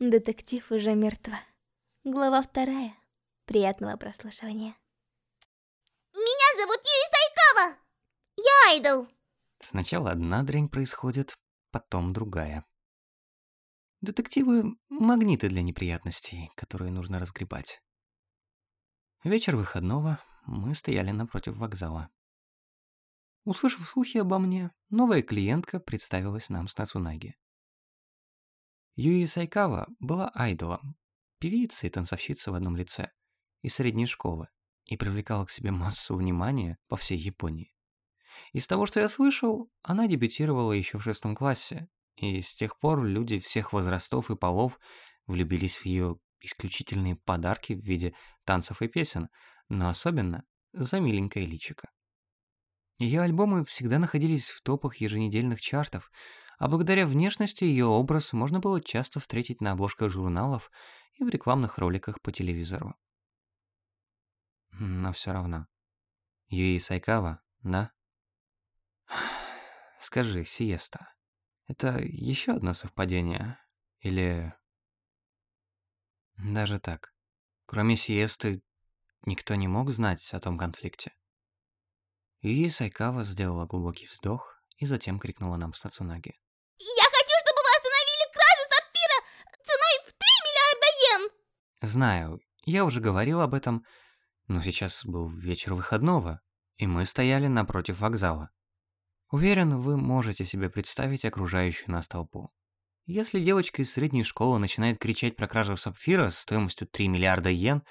Детектив уже мертва. Глава вторая. Приятного прослушивания. Меня зовут Юи Сайкава. Я айдол. Сначала одна дрянь происходит, потом другая. Детективы — магниты для неприятностей, которые нужно разгребать. Вечер выходного, мы стояли напротив вокзала. Услышав слухи обо мне, новая клиентка представилась нам с Нацунаги. Юи Сайкава была айдолом, певицей и танцовщицей в одном лице, из средней школы, и привлекала к себе массу внимания по всей Японии. Из того, что я слышал, она дебютировала еще в шестом классе, и с тех пор люди всех возрастов и полов влюбились в ее исключительные подарки в виде танцев и песен, но особенно за миленькое личико. Ее альбомы всегда находились в топах еженедельных чартов, а благодаря внешности ее образ можно было часто встретить на обложках журналов и в рекламных роликах по телевизору. Но все равно. Юи Сайкава, да? Скажи, Сиеста, это еще одно совпадение? Или... Даже так. Кроме Сиесты, никто не мог знать о том конфликте. Юи Сайкава сделала глубокий вздох и затем крикнула нам с Нацунаги. Я хочу, чтобы вы остановили кражу сапфира ценой в 3 миллиарда йен. Знаю, я уже говорил об этом, но сейчас был вечер выходного, и мы стояли напротив вокзала. Уверен, вы можете себе представить окружающую нас толпу. Если девочка из средней школы начинает кричать про кражу сапфира стоимостью 3 миллиарда йен,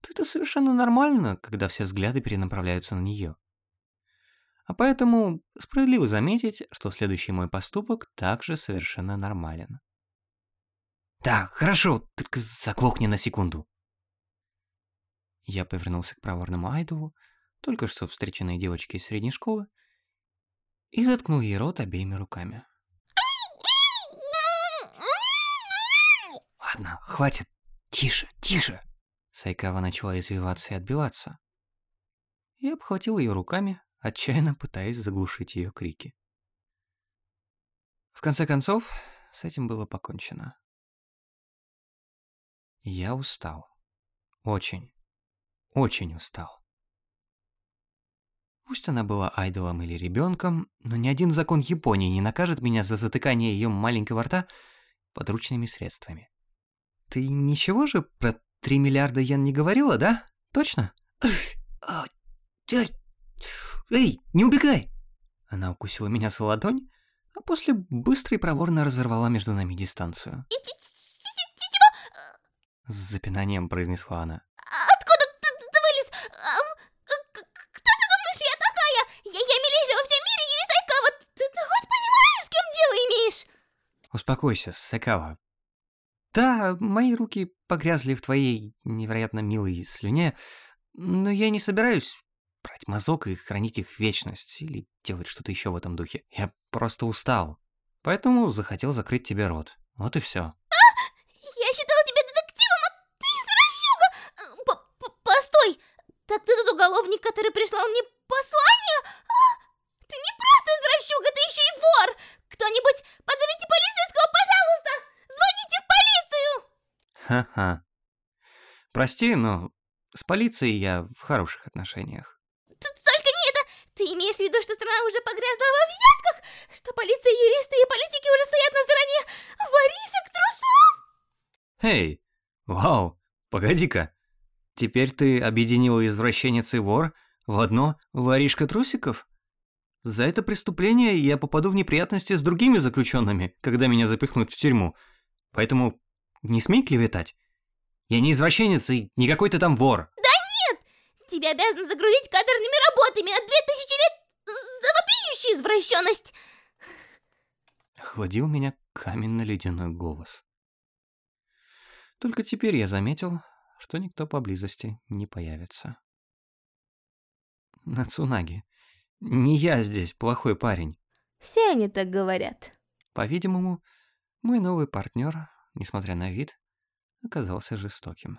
то это совершенно нормально, когда все взгляды перенаправляются на нее. А поэтому справедливо заметить, что следующий мой поступок также совершенно нормален. «Так, хорошо, только заглохни на секунду». Я повернулся к проворному айдолу, только что встреченной девочке из средней школы, и заткнул ей рот обеими руками. «Ладно, хватит. Тише, тише!» Сайкава начала извиваться и отбиваться. Я обхватил ее руками, отчаянно пытаясь заглушить ее крики. В конце концов, с этим было покончено. Я устал. Очень, очень устал. Пусть она была айдолом или ребенком, но ни один закон Японии не накажет меня за затыкание ее маленького рта подручными средствами. Ты ничего же про 3 миллиарда йен не говорила, да? Точно? Эй, не убегай!» Она укусила меня за ладонь, а после быстро и проворно разорвала между нами дистанцию. С запинанием произнесла она. Откуда ты, ты, ты вылез? А, кто ты думаешь, я такая? Я, я милейшая во всем мире, Юи Сайкава. Ты, ты хоть понимаешь, с кем дело имеешь? Успокойся, Сайкава. Да, мои руки погрязли в твоей невероятно милой слюне, но я не собираюсь брать мазок и хранить их вечность, или делать что-то еще в этом духе. Я просто устал. Поэтому захотел закрыть тебе рот. Вот и все. Я считала уголовник, который прислал мне послание? А, ты не просто извращуга, ты еще и вор! Кто-нибудь позовите полицейского, пожалуйста! Звоните в полицию! Ха-ха. Прости, но с полицией я в хороших отношениях. Только не это! Ты имеешь в виду, что страна уже погрязла во взятках? Что полиция, юристы и политики уже стоят на стороне воришек, трусов? Эй, вау, погоди-ка. Теперь ты объединила извращенец и вор в одно воришка трусиков? За это преступление я попаду в неприятности с другими заключенными, когда меня запихнут в тюрьму. Поэтому не смей клеветать. Я не извращенец и не какой-то там вор. Да нет! Тебя обязаны загрузить каторными работами на две тысячи лет за вопиющую извращенность. Охладил меня каменно-ледяной голос. Только теперь я заметил, что никто поблизости не появится. Нацунаги, не я здесь плохой парень. Все они так говорят. По-видимому, мой новый партнер, несмотря на вид, оказался жестоким.